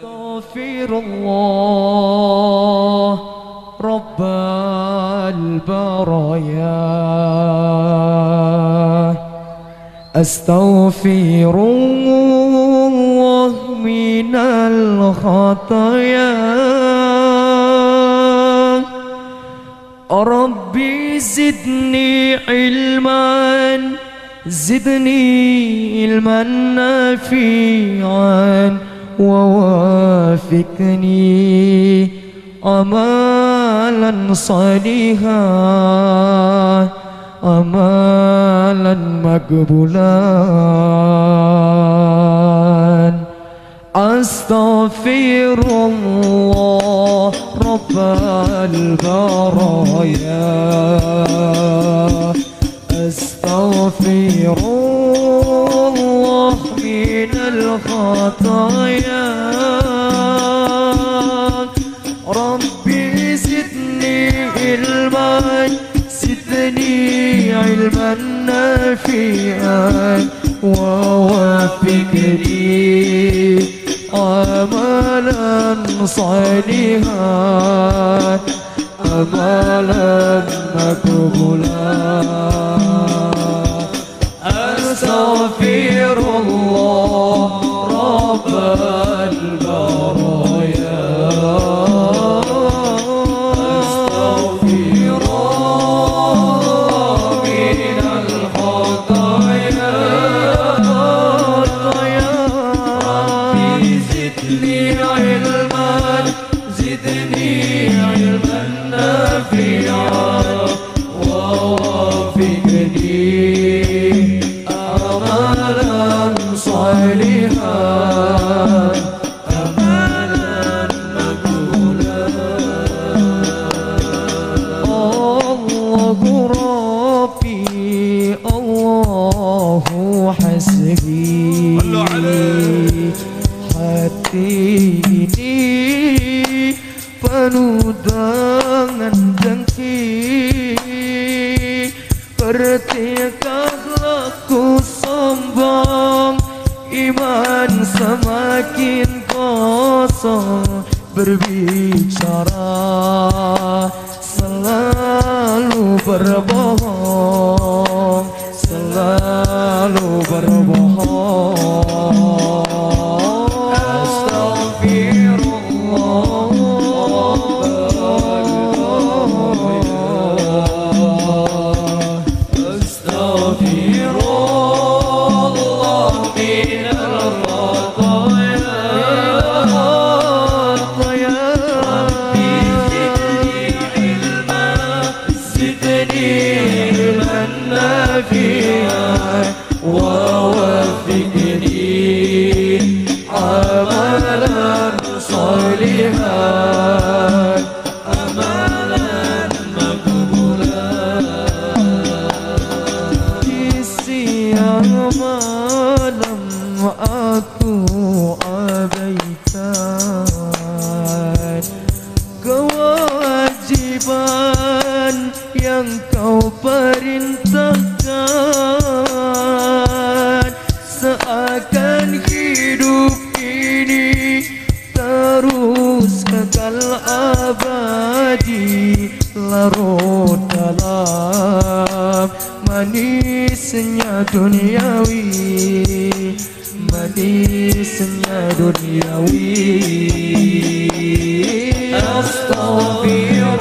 أستغفر الله. رب البرايا. أستغفر الله من الخطايا. ربي زدني علما. زدني علما نافعا. ووافقني أمالا صالحا أمالا مقبولا. أستغفر الله رب البرايا علما نافعا ووفقني عملا صالحا عملا مقبولا. أستغفر penuh dengan dengki Bertikahlah ku sombong Iman semakin kosong. Berbicara selalu berbohong malam aku abaikan kewajiban yang kau perintahkan. Seakan hidup ini terus kekal abadi larut dalam manisnya duniawi Hasta Estou fio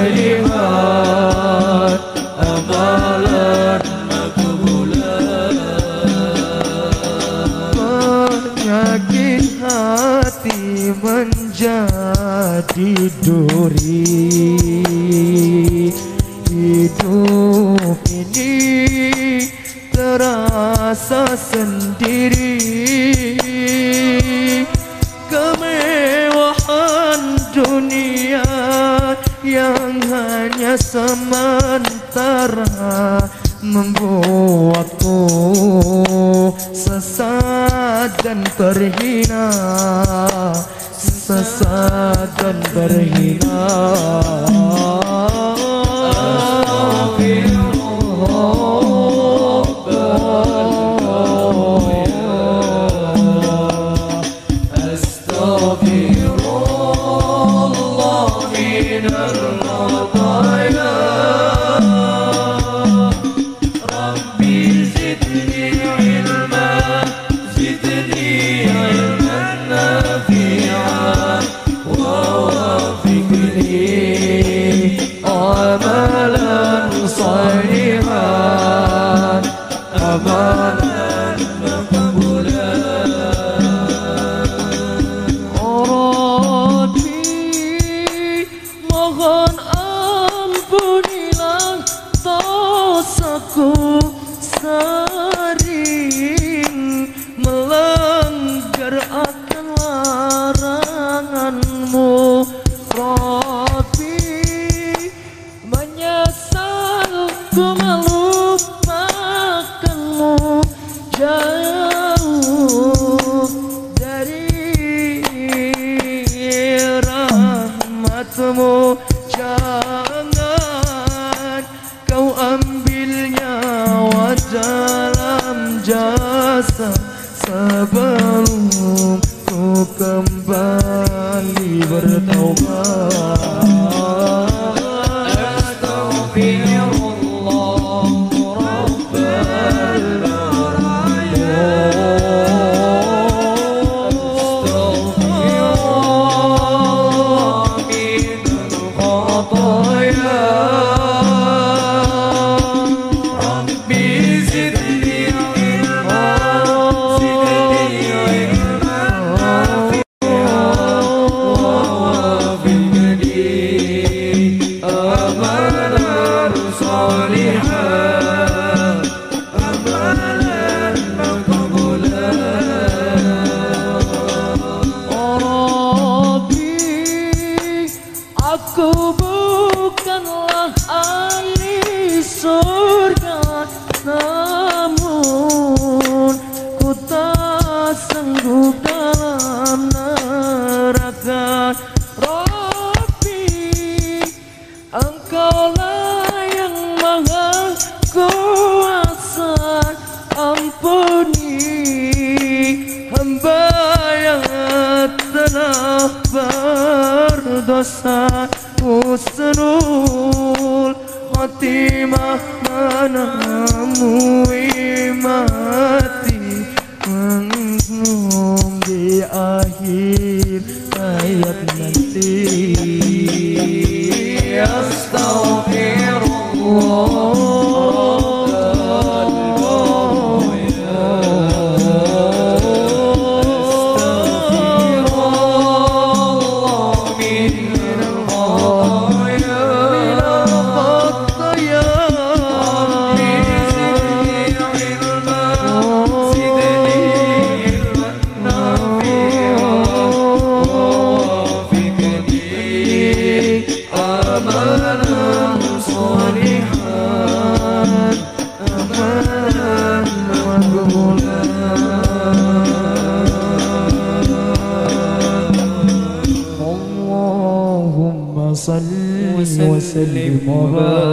salihat amalan makbulan penyakit hati menjadi duri. Hidup ini terasa sendiri. Kemenangan Kemewahan hanya sementara membuatku sesat dan terhina. Sesat dan terhina dalam jasa sebelum ku kembali bertaubat berdosa Husnul khatimah menemui mati Menghum di akhir hayat nanti وسلم ربنا